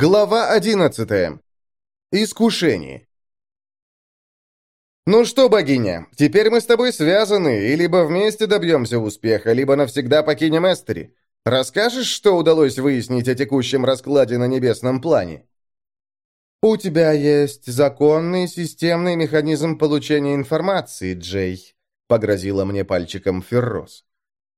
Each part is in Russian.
Глава 11. Искушение. «Ну что, богиня, теперь мы с тобой связаны, и либо вместе добьемся успеха, либо навсегда покинем Эстери. Расскажешь, что удалось выяснить о текущем раскладе на небесном плане?» «У тебя есть законный системный механизм получения информации, Джей», — погрозила мне пальчиком Феррос.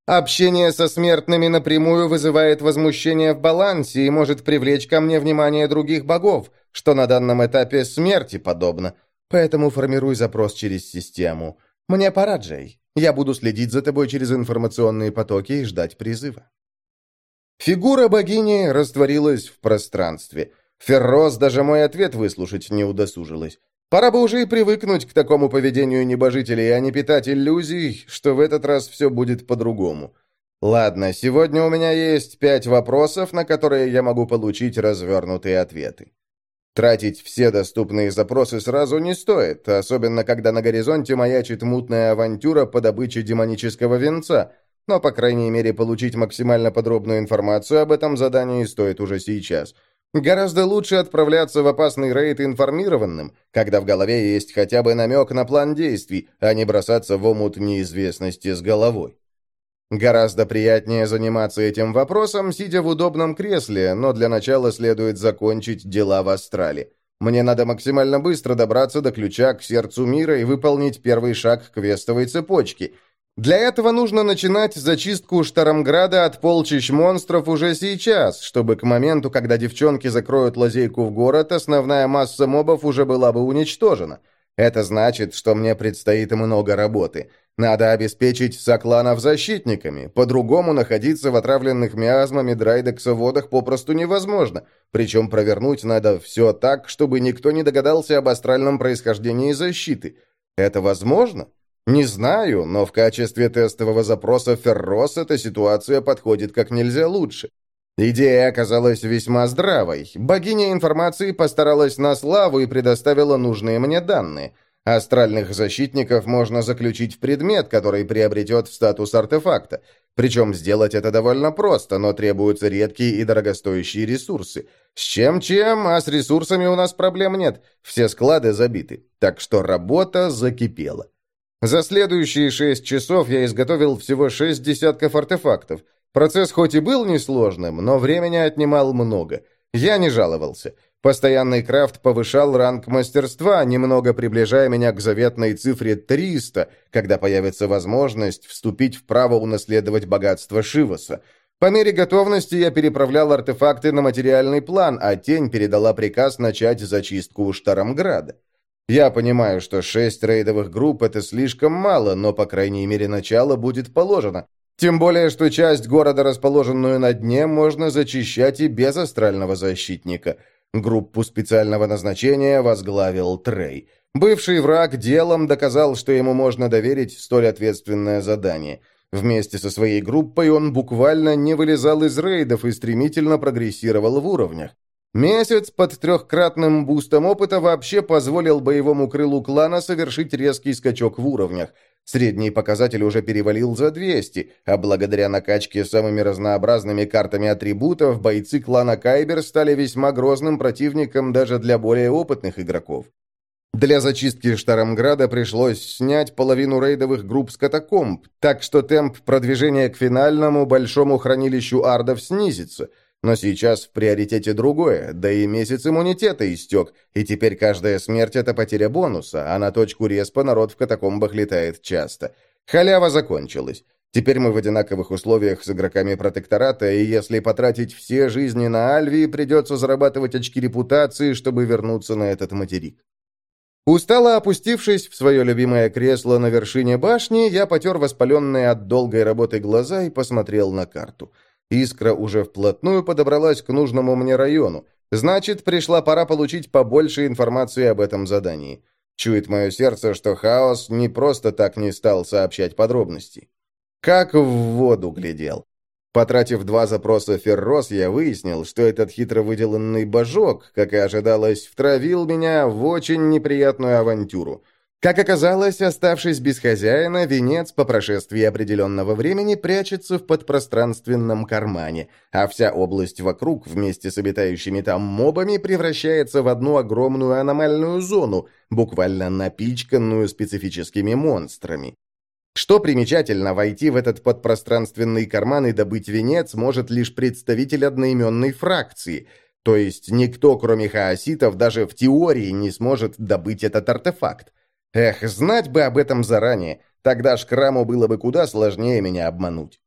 Общение со смертными напрямую вызывает возмущение в балансе и может привлечь ко мне внимание других богов, что на данном этапе смерти подобно. Поэтому формируй запрос через систему. Мне пора, Джей. Я буду следить за тобой через информационные потоки и ждать призыва. Фигура богини растворилась в пространстве. Феррос даже мой ответ выслушать не удосужилась. Пора бы уже и привыкнуть к такому поведению небожителей, а не питать иллюзий, что в этот раз все будет по-другому. Ладно, сегодня у меня есть пять вопросов, на которые я могу получить развернутые ответы. Тратить все доступные запросы сразу не стоит, особенно когда на горизонте маячит мутная авантюра по добыче демонического венца, но, по крайней мере, получить максимально подробную информацию об этом задании стоит уже сейчас – Гораздо лучше отправляться в опасный рейд информированным, когда в голове есть хотя бы намек на план действий, а не бросаться в омут неизвестности с головой. Гораздо приятнее заниматься этим вопросом, сидя в удобном кресле, но для начала следует закончить дела в Астрале. Мне надо максимально быстро добраться до ключа к сердцу мира и выполнить первый шаг квестовой цепочки – для этого нужно начинать зачистку Штарамграда от полчищ монстров уже сейчас, чтобы к моменту, когда девчонки закроют лазейку в город, основная масса мобов уже была бы уничтожена. Это значит, что мне предстоит много работы. Надо обеспечить сокланов защитниками, по-другому находиться в отравленных миазмами Драйдекса водах попросту невозможно, причем провернуть надо все так, чтобы никто не догадался об астральном происхождении защиты. Это возможно? Не знаю, но в качестве тестового запроса Феррос эта ситуация подходит как нельзя лучше. Идея оказалась весьма здравой. Богиня информации постаралась на славу и предоставила нужные мне данные. Астральных защитников можно заключить в предмет, который приобретет статус артефакта. Причем сделать это довольно просто, но требуются редкие и дорогостоящие ресурсы. С чем-чем, а с ресурсами у нас проблем нет. Все склады забиты. Так что работа закипела. За следующие шесть часов я изготовил всего шесть десятков артефактов. Процесс хоть и был несложным, но времени отнимал много. Я не жаловался. Постоянный крафт повышал ранг мастерства, немного приближая меня к заветной цифре 300, когда появится возможность вступить в право унаследовать богатство Шиваса. По мере готовности я переправлял артефакты на материальный план, а Тень передала приказ начать зачистку Штарамграда. Я понимаю, что шесть рейдовых групп — это слишком мало, но, по крайней мере, начало будет положено. Тем более, что часть города, расположенную на дне, можно зачищать и без астрального защитника. Группу специального назначения возглавил Трей. Бывший враг делом доказал, что ему можно доверить столь ответственное задание. Вместе со своей группой он буквально не вылезал из рейдов и стремительно прогрессировал в уровнях. Месяц под трехкратным бустом опыта вообще позволил боевому крылу клана совершить резкий скачок в уровнях. Средний показатель уже перевалил за 200, а благодаря накачке самыми разнообразными картами атрибутов бойцы клана Кайбер стали весьма грозным противником даже для более опытных игроков. Для зачистки Штарамграда пришлось снять половину рейдовых групп с катакомб, так что темп продвижения к финальному большому хранилищу ардов снизится – но сейчас в приоритете другое, да и месяц иммунитета истек, и теперь каждая смерть — это потеря бонуса, а на точку респа народ в катакомбах летает часто. Халява закончилась. Теперь мы в одинаковых условиях с игроками протектората, и если потратить все жизни на Альвии, придется зарабатывать очки репутации, чтобы вернуться на этот материк. Устало опустившись в свое любимое кресло на вершине башни, я потер воспаленные от долгой работы глаза и посмотрел на карту — Искра уже вплотную подобралась к нужному мне району. Значит, пришла пора получить побольше информации об этом задании. Чует мое сердце, что Хаос не просто так не стал сообщать подробности. Как в воду глядел. Потратив два запроса Феррос, я выяснил, что этот хитро выделанный божок, как и ожидалось, втравил меня в очень неприятную авантюру. Как оказалось, оставшись без хозяина, венец по прошествии определенного времени прячется в подпространственном кармане, а вся область вокруг вместе с обитающими там мобами превращается в одну огромную аномальную зону, буквально напичканную специфическими монстрами. Что примечательно, войти в этот подпространственный карман и добыть венец может лишь представитель одноименной фракции, то есть никто, кроме хаоситов, даже в теории не сможет добыть этот артефакт. Эх, знать бы об этом заранее. Тогда Шкраму было бы куда сложнее меня обмануть.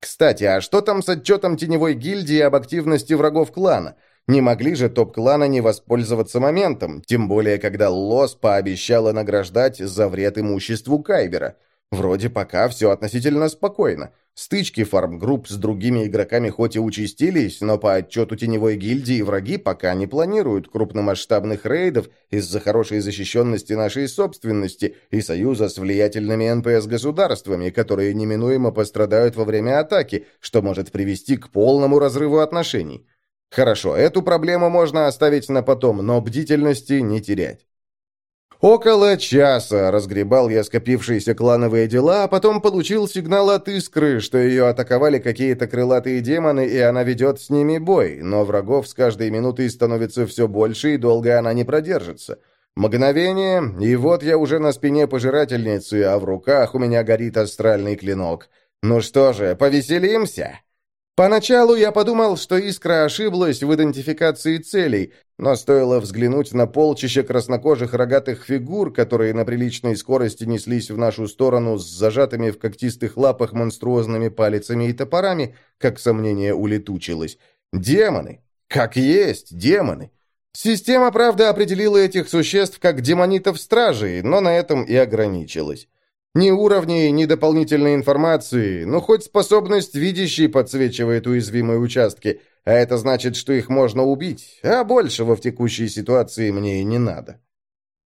Кстати, а что там с отчетом теневой гильдии об активности врагов клана? Не могли же топ-клана не воспользоваться моментом, тем более, когда Лос пообещала награждать за вред имуществу Кайбера. Вроде пока все относительно спокойно. Стычки фармгрупп с другими игроками хоть и участились, но по отчету теневой гильдии враги пока не планируют крупномасштабных рейдов из-за хорошей защищенности нашей собственности и союза с влиятельными НПС-государствами, которые неминуемо пострадают во время атаки, что может привести к полному разрыву отношений. Хорошо, эту проблему можно оставить на потом, но бдительности не терять. Около часа разгребал я скопившиеся клановые дела, а потом получил сигнал от Искры, что ее атаковали какие-то крылатые демоны, и она ведет с ними бой, но врагов с каждой минутой становится все больше, и долго она не продержится. Мгновение, и вот я уже на спине пожирательницы, а в руках у меня горит астральный клинок. Ну что же, повеселимся?» Поначалу я подумал, что Искра ошиблась в идентификации целей, но стоило взглянуть на полчища краснокожих рогатых фигур, которые на приличной скорости неслись в нашу сторону с зажатыми в когтистых лапах монструозными палицами и топорами, как сомнение улетучилось. Демоны! Как есть, демоны! Система, правда, определила этих существ как демонитов-стражей, но на этом и ограничилась. Ни уровней, ни дополнительной информации, но хоть способность видящей подсвечивает уязвимые участки, а это значит, что их можно убить, а большего в текущей ситуации мне и не надо.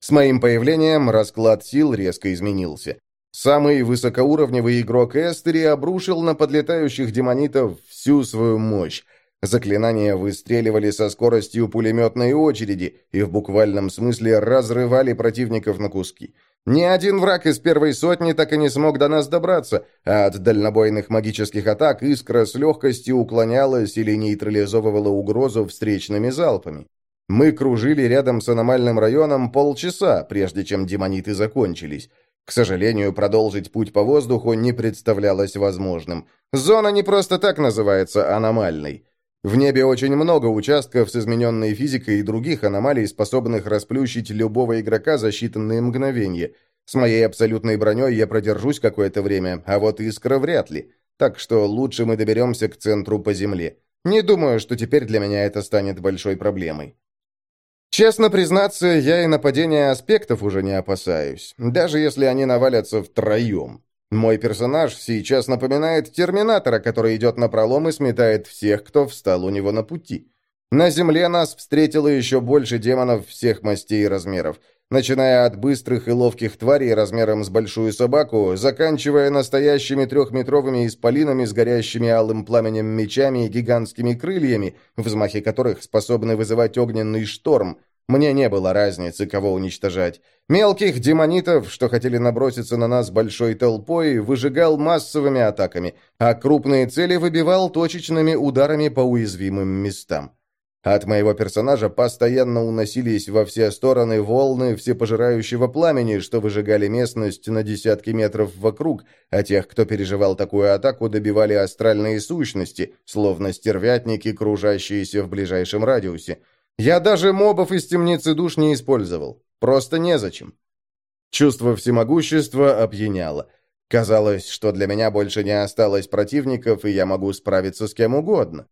С моим появлением расклад сил резко изменился. Самый высокоуровневый игрок Эстери обрушил на подлетающих демонитов всю свою мощь. Заклинания выстреливали со скоростью пулеметной очереди и в буквальном смысле разрывали противников на куски. Ни один враг из первой сотни так и не смог до нас добраться, а от дальнобойных магических атак искра с легкостью уклонялась или нейтрализовывала угрозу встречными залпами. Мы кружили рядом с аномальным районом полчаса, прежде чем демониты закончились. К сожалению, продолжить путь по воздуху не представлялось возможным. Зона не просто так называется аномальной. В небе очень много участков с измененной физикой и других аномалий, способных расплющить любого игрока за считанные мгновения. С моей абсолютной броней я продержусь какое-то время, а вот искра вряд ли. Так что лучше мы доберемся к центру по земле. Не думаю, что теперь для меня это станет большой проблемой. Честно признаться, я и нападения аспектов уже не опасаюсь, даже если они навалятся втроем. Мой персонаж сейчас напоминает Терминатора, который идет на пролом и сметает всех, кто встал у него на пути. На земле нас встретило еще больше демонов всех мастей и размеров, начиная от быстрых и ловких тварей размером с большую собаку, заканчивая настоящими трехметровыми исполинами с горящими алым пламенем мечами и гигантскими крыльями, взмахи которых способны вызывать огненный шторм – мне не было разницы, кого уничтожать. Мелких демонитов, что хотели наброситься на нас большой толпой, выжигал массовыми атаками, а крупные цели выбивал точечными ударами по уязвимым местам. От моего персонажа постоянно уносились во все стороны волны всепожирающего пламени, что выжигали местность на десятки метров вокруг, а тех, кто переживал такую атаку, добивали астральные сущности, словно стервятники, кружащиеся в ближайшем радиусе. Я даже мобов из темницы душ не использовал. Просто незачем. Чувство всемогущества опьяняло. Казалось, что для меня больше не осталось противников, и я могу справиться с кем угодно.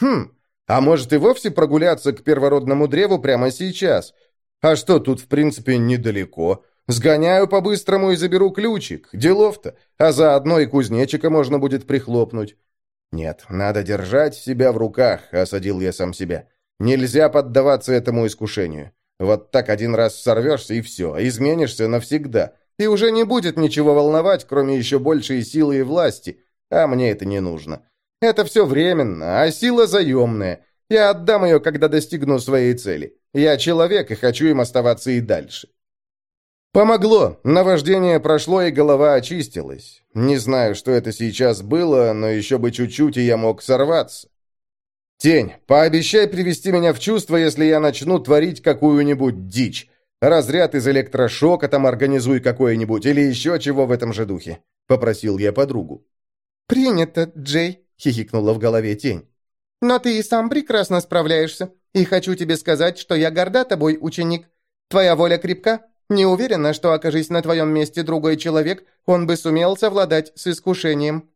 Хм, а может и вовсе прогуляться к первородному древу прямо сейчас? А что, тут в принципе недалеко. Сгоняю по-быстрому и заберу ключик. Делов-то. А заодно и кузнечика можно будет прихлопнуть. Нет, надо держать себя в руках, осадил я сам себя. Нельзя поддаваться этому искушению. Вот так один раз сорвешься, и все, изменишься навсегда. И уже не будет ничего волновать, кроме еще большей силы и власти. А мне это не нужно. Это все временно, а сила заемная. Я отдам ее, когда достигну своей цели. Я человек и хочу им оставаться и дальше. Помогло. Наваждение прошло, и голова очистилась. Не знаю, что это сейчас было, но еще бы чуть-чуть, и я мог сорваться. «Тень, пообещай привести меня в чувство, если я начну творить какую-нибудь дичь. Разряд из электрошока там организуй какой-нибудь, или еще чего в этом же духе», — попросил я подругу. «Принято, Джей», — хихикнула в голове тень. «Но ты и сам прекрасно справляешься, и хочу тебе сказать, что я горда тобой, ученик. Твоя воля крепка, не уверена, что, окажись на твоем месте другой человек, он бы сумел совладать с искушением».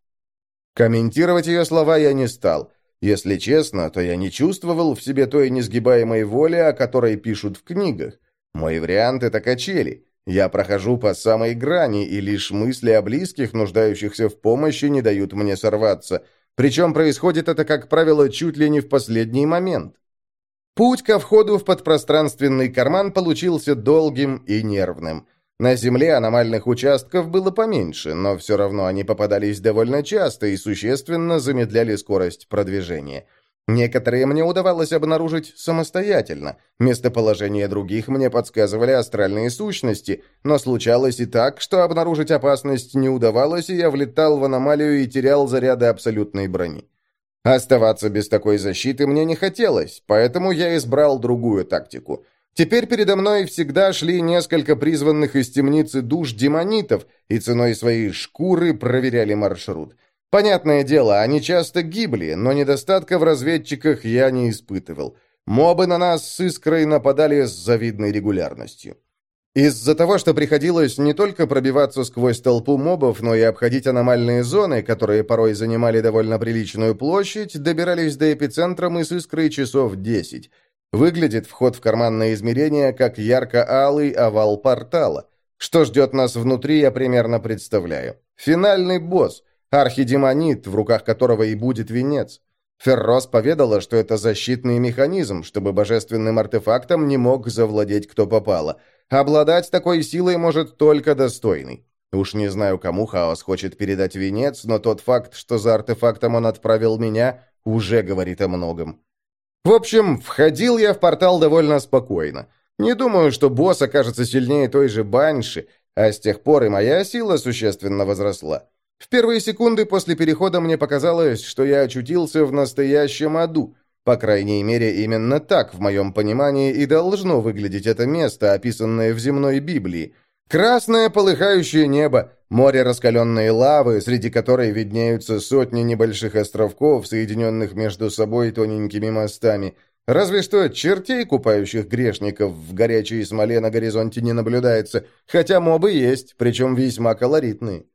Комментировать ее слова я не стал. Если честно, то я не чувствовал в себе той несгибаемой воли, о которой пишут в книгах. Мой вариант — это качели. Я прохожу по самой грани, и лишь мысли о близких, нуждающихся в помощи, не дают мне сорваться. Причем происходит это, как правило, чуть ли не в последний момент. Путь ко входу в подпространственный карман получился долгим и нервным. На Земле аномальных участков было поменьше, но все равно они попадались довольно часто и существенно замедляли скорость продвижения. Некоторые мне удавалось обнаружить самостоятельно. Местоположение других мне подсказывали астральные сущности, но случалось и так, что обнаружить опасность не удавалось, и я влетал в аномалию и терял заряды абсолютной брони. Оставаться без такой защиты мне не хотелось, поэтому я избрал другую тактику. Теперь передо мной всегда шли несколько призванных из темницы душ демонитов и ценой своей шкуры проверяли маршрут. Понятное дело, они часто гибли, но недостатка в разведчиках я не испытывал. Мобы на нас с искрой нападали с завидной регулярностью. Из-за того, что приходилось не только пробиваться сквозь толпу мобов, но и обходить аномальные зоны, которые порой занимали довольно приличную площадь, добирались до эпицентра мы с искрой часов 10. Выглядит вход в карманное измерение как ярко-алый овал портала. Что ждет нас внутри, я примерно представляю. Финальный босс, архидемонит, в руках которого и будет венец. Феррос поведала, что это защитный механизм, чтобы божественным артефактом не мог завладеть кто попало – Обладать такой силой может только достойный. Уж не знаю, кому Хаос хочет передать венец, но тот факт, что за артефактом он отправил меня, уже говорит о многом. В общем, входил я в портал довольно спокойно. Не думаю, что босс окажется сильнее той же Банши, а с тех пор и моя сила существенно возросла. В первые секунды после перехода мне показалось, что я очутился в настоящем аду, по крайней мере, именно так, в моем понимании, и должно выглядеть это место, описанное в земной Библии. Красное полыхающее небо, море раскаленной лавы, среди которой виднеются сотни небольших островков, соединенных между собой тоненькими мостами. Разве что чертей, купающих грешников, в горячей смоле на горизонте не наблюдается, хотя мобы есть, причем весьма колоритные.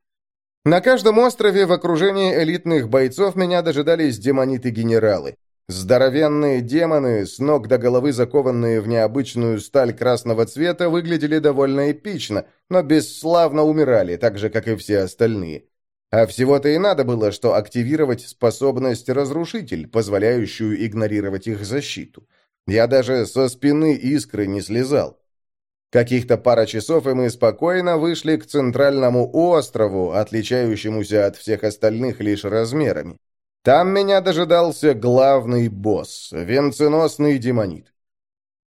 На каждом острове в окружении элитных бойцов меня дожидались демониты-генералы. Здоровенные демоны, с ног до головы закованные в необычную сталь красного цвета, выглядели довольно эпично, но бесславно умирали, так же, как и все остальные. А всего-то и надо было, что активировать способность «Разрушитель», позволяющую игнорировать их защиту. Я даже со спины искры не слезал. Каких-то пара часов, и мы спокойно вышли к центральному острову, отличающемуся от всех остальных лишь размерами. Там меня дожидался главный босс, венценосный демонит.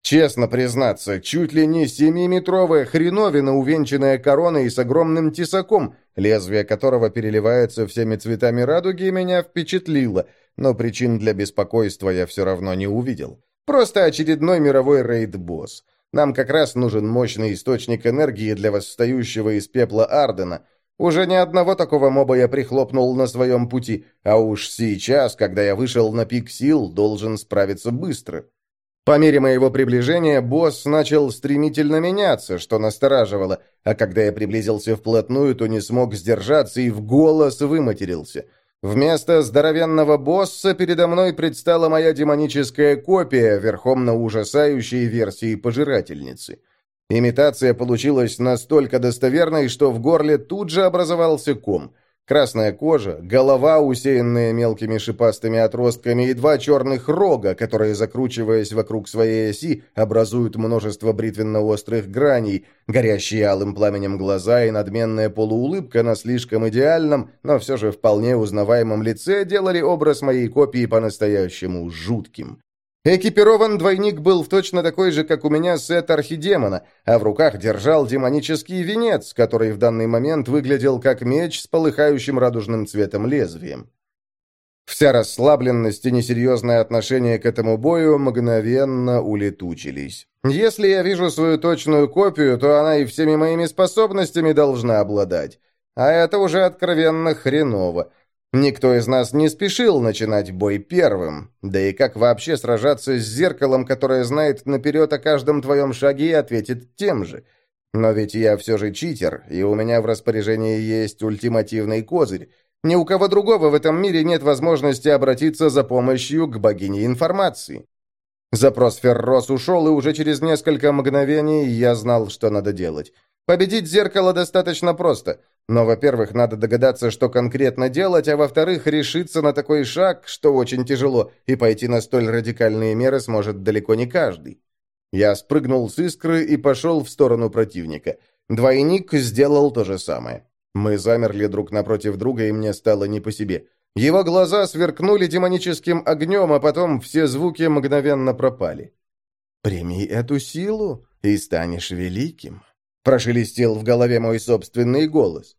Честно признаться, чуть ли не семиметровая хреновина, увенчанная короной с огромным тесаком, лезвие которого переливается всеми цветами радуги, меня впечатлило, но причин для беспокойства я все равно не увидел. Просто очередной мировой рейд-босс. Нам как раз нужен мощный источник энергии для восстающего из пепла Ардена — уже ни одного такого моба я прихлопнул на своем пути, а уж сейчас, когда я вышел на пик сил, должен справиться быстро. По мере моего приближения босс начал стремительно меняться, что настораживало, а когда я приблизился вплотную, то не смог сдержаться и в голос выматерился. Вместо здоровенного босса передо мной предстала моя демоническая копия, верхом на ужасающей версии пожирательницы. Имитация получилась настолько достоверной, что в горле тут же образовался ком. Красная кожа, голова, усеянная мелкими шипастыми отростками, и два черных рога, которые, закручиваясь вокруг своей оси, образуют множество бритвенно-острых граней, горящие алым пламенем глаза и надменная полуулыбка на слишком идеальном, но все же вполне узнаваемом лице делали образ моей копии по-настоящему жутким. Экипирован двойник был в точно такой же, как у меня сет архидемона, а в руках держал демонический венец, который в данный момент выглядел как меч с полыхающим радужным цветом лезвием. Вся расслабленность и несерьезное отношение к этому бою мгновенно улетучились. Если я вижу свою точную копию, то она и всеми моими способностями должна обладать. А это уже откровенно хреново. Никто из нас не спешил начинать бой первым. Да и как вообще сражаться с зеркалом, которое знает наперед о каждом твоем шаге и ответит тем же? Но ведь я все же читер, и у меня в распоряжении есть ультимативный козырь. Ни у кого другого в этом мире нет возможности обратиться за помощью к богине информации. Запрос Феррос ушел, и уже через несколько мгновений я знал, что надо делать. Победить зеркало достаточно просто, но, во-первых, надо догадаться, что конкретно делать, а во-вторых, решиться на такой шаг, что очень тяжело, и пойти на столь радикальные меры сможет далеко не каждый. Я спрыгнул с искры и пошел в сторону противника. Двойник сделал то же самое. Мы замерли друг напротив друга, и мне стало не по себе. Его глаза сверкнули демоническим огнем, а потом все звуки мгновенно пропали. «Прими эту силу, и станешь великим», Прошелестел в голове мой собственный голос.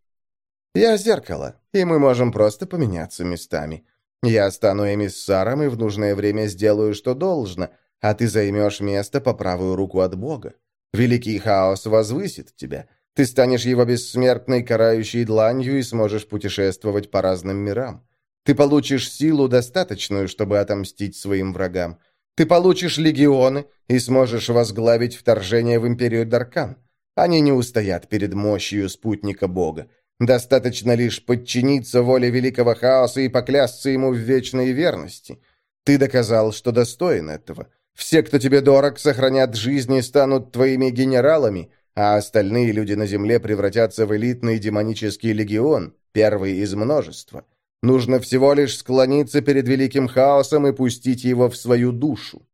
«Я зеркало, и мы можем просто поменяться местами. Я стану эмиссаром и в нужное время сделаю, что должно, а ты займешь место по правую руку от Бога. Великий хаос возвысит тебя. Ты станешь его бессмертной карающей дланью и сможешь путешествовать по разным мирам. Ты получишь силу достаточную, чтобы отомстить своим врагам. Ты получишь легионы и сможешь возглавить вторжение в империю Даркан. Они не устоят перед мощью спутника Бога. Достаточно лишь подчиниться воле великого хаоса и поклясться ему в вечной верности. Ты доказал, что достоин этого. Все, кто тебе дорог, сохранят жизни станут твоими генералами, а остальные люди на земле превратятся в элитный демонический легион, первый из множества. Нужно всего лишь склониться перед великим хаосом и пустить его в свою душу.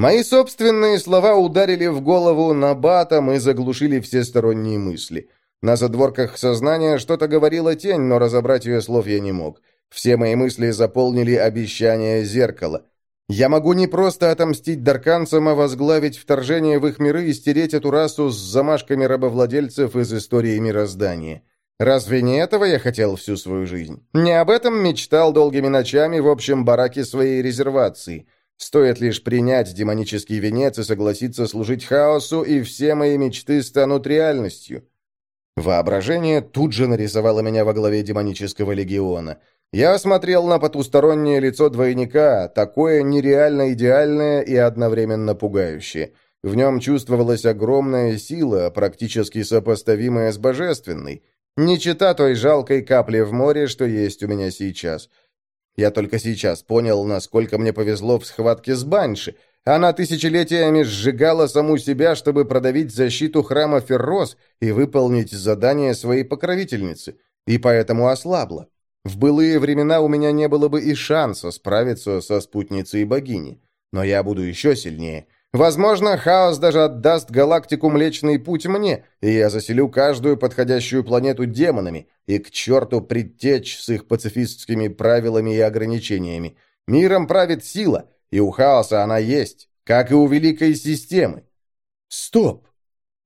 Мои собственные слова ударили в голову набатом и заглушили все сторонние мысли. На задворках сознания что-то говорила тень, но разобрать ее слов я не мог. Все мои мысли заполнили обещание зеркала. Я могу не просто отомстить дарканцам, а возглавить вторжение в их миры и стереть эту расу с замашками рабовладельцев из истории мироздания. Разве не этого я хотел всю свою жизнь? Не об этом мечтал долгими ночами в общем бараке своей резервации – Стоит лишь принять демонический венец и согласиться служить хаосу, и все мои мечты станут реальностью. Воображение тут же нарисовало меня во главе демонического легиона. Я осмотрел на потустороннее лицо двойника, такое нереально идеальное и одновременно пугающее. В нем чувствовалась огромная сила, практически сопоставимая с божественной. Не чита той жалкой капли в море, что есть у меня сейчас. Я только сейчас понял, насколько мне повезло в схватке с Банши. Она тысячелетиями сжигала саму себя, чтобы продавить защиту храма Феррос и выполнить задание своей покровительницы, и поэтому ослабла. В былые времена у меня не было бы и шанса справиться со спутницей богини. Но я буду еще сильнее — Возможно, хаос даже отдаст галактику Млечный Путь мне, и я заселю каждую подходящую планету демонами, и к черту предтечь с их пацифистскими правилами и ограничениями. Миром правит сила, и у хаоса она есть, как и у великой системы. Стоп!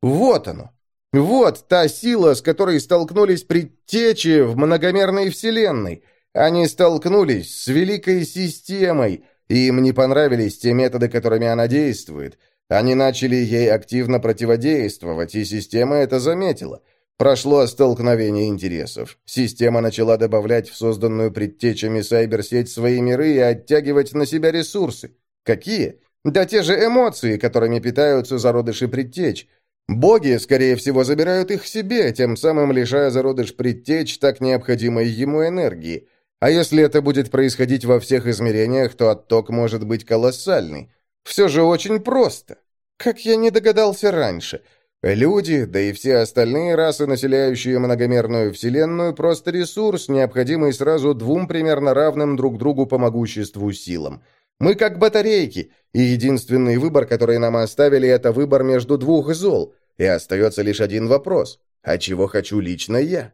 Вот оно! Вот та сила, с которой столкнулись предтечи в многомерной вселенной. Они столкнулись с великой системой — им не понравились те методы, которыми она действует. Они начали ей активно противодействовать, и система это заметила. Прошло столкновение интересов. Система начала добавлять в созданную предтечами сайберсеть свои миры и оттягивать на себя ресурсы. Какие? Да те же эмоции, которыми питаются зародыши предтеч. Боги, скорее всего, забирают их себе, тем самым лишая зародыш предтеч так необходимой ему энергии. А если это будет происходить во всех измерениях, то отток может быть колоссальный. Все же очень просто. Как я не догадался раньше. Люди, да и все остальные расы, населяющие многомерную вселенную, просто ресурс, необходимый сразу двум примерно равным друг другу по могуществу силам. Мы как батарейки, и единственный выбор, который нам оставили, это выбор между двух зол. И остается лишь один вопрос. А чего хочу лично я?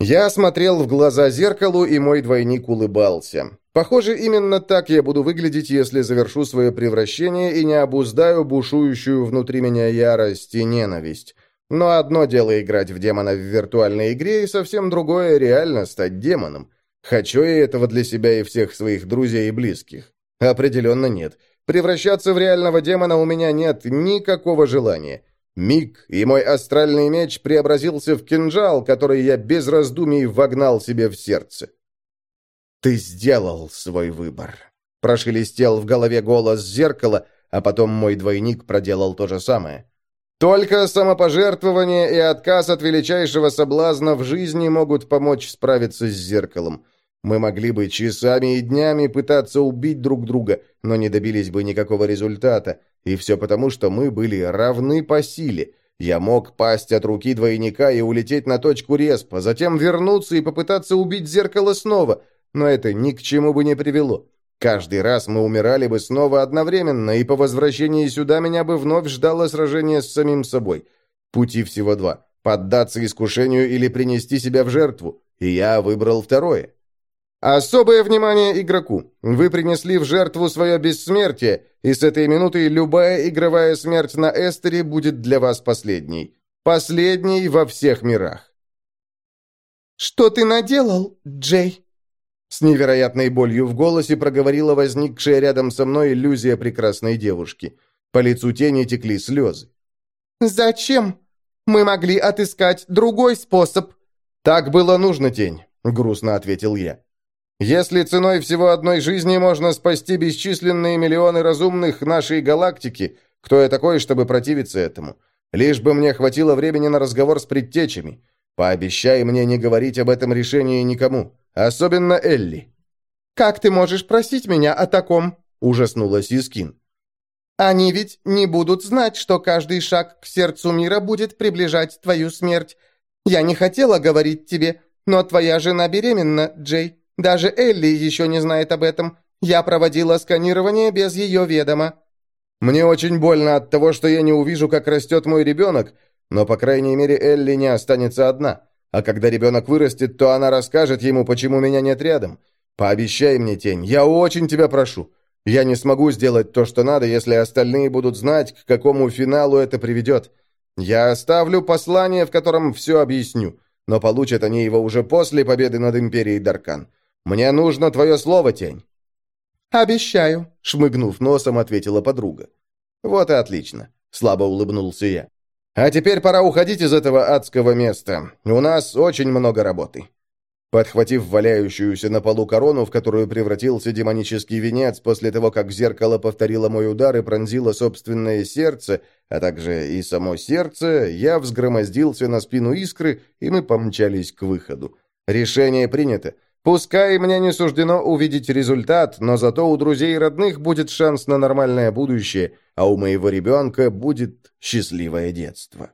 Я смотрел в глаза зеркалу, и мой двойник улыбался. Похоже, именно так я буду выглядеть, если завершу свое превращение и не обуздаю бушующую внутри меня ярость и ненависть. Но одно дело играть в демона в виртуальной игре, и совсем другое — реально стать демоном. Хочу я этого для себя и всех своих друзей и близких? Определенно нет. Превращаться в реального демона у меня нет никакого желания. Миг, и мой астральный меч преобразился в кинжал, который я без раздумий вогнал себе в сердце. «Ты сделал свой выбор», — прошелестел в голове голос зеркала, а потом мой двойник проделал то же самое. «Только самопожертвование и отказ от величайшего соблазна в жизни могут помочь справиться с зеркалом. Мы могли бы часами и днями пытаться убить друг друга, но не добились бы никакого результата, и все потому, что мы были равны по силе». Я мог пасть от руки двойника и улететь на точку респа, затем вернуться и попытаться убить зеркало снова, но это ни к чему бы не привело. Каждый раз мы умирали бы снова одновременно, и по возвращении сюда меня бы вновь ждало сражение с самим собой. Пути всего два – поддаться искушению или принести себя в жертву, и я выбрал второе. Особое внимание игроку. Вы принесли в жертву свое бессмертие, и с этой минуты любая игровая смерть на Эстере будет для вас последней. Последней во всех мирах. «Что ты наделал, Джей?» С невероятной болью в голосе проговорила возникшая рядом со мной иллюзия прекрасной девушки. По лицу тени текли слезы. «Зачем? Мы могли отыскать другой способ». «Так было нужно, тень», — грустно ответил я. «Если ценой всего одной жизни можно спасти бесчисленные миллионы разумных нашей галактики, кто я такой, чтобы противиться этому? Лишь бы мне хватило времени на разговор с предтечами. Пообещай мне не говорить об этом решении никому. Особенно Элли». «Как ты можешь просить меня о таком?» – ужаснулась Искин. «Они ведь не будут знать, что каждый шаг к сердцу мира будет приближать твою смерть. Я не хотела говорить тебе, но твоя жена беременна, Джей. Даже Элли еще не знает об этом. Я проводила сканирование без ее ведома». «Мне очень больно от того, что я не увижу, как растет мой ребенок, но, по крайней мере, Элли не останется одна. А когда ребенок вырастет, то она расскажет ему, почему меня нет рядом. Пообещай мне, Тень, я очень тебя прошу. Я не смогу сделать то, что надо, если остальные будут знать, к какому финалу это приведет. Я оставлю послание, в котором все объясню, но получат они его уже после победы над Империей Даркан. Мне нужно твое слово, Тень». «Обещаю», — шмыгнув носом, ответила подруга. «Вот и отлично», — слабо улыбнулся я. А теперь пора уходить из этого адского места. У нас очень много работы». Подхватив валяющуюся на полу корону, в которую превратился демонический венец после того, как зеркало повторило мой удар и пронзило собственное сердце, а также и само сердце, я взгромоздился на спину искры, и мы помчались к выходу. Решение принято. Пускай мне не суждено увидеть результат, но зато у друзей и родных будет шанс на нормальное будущее, а у моего ребенка будет счастливое детство.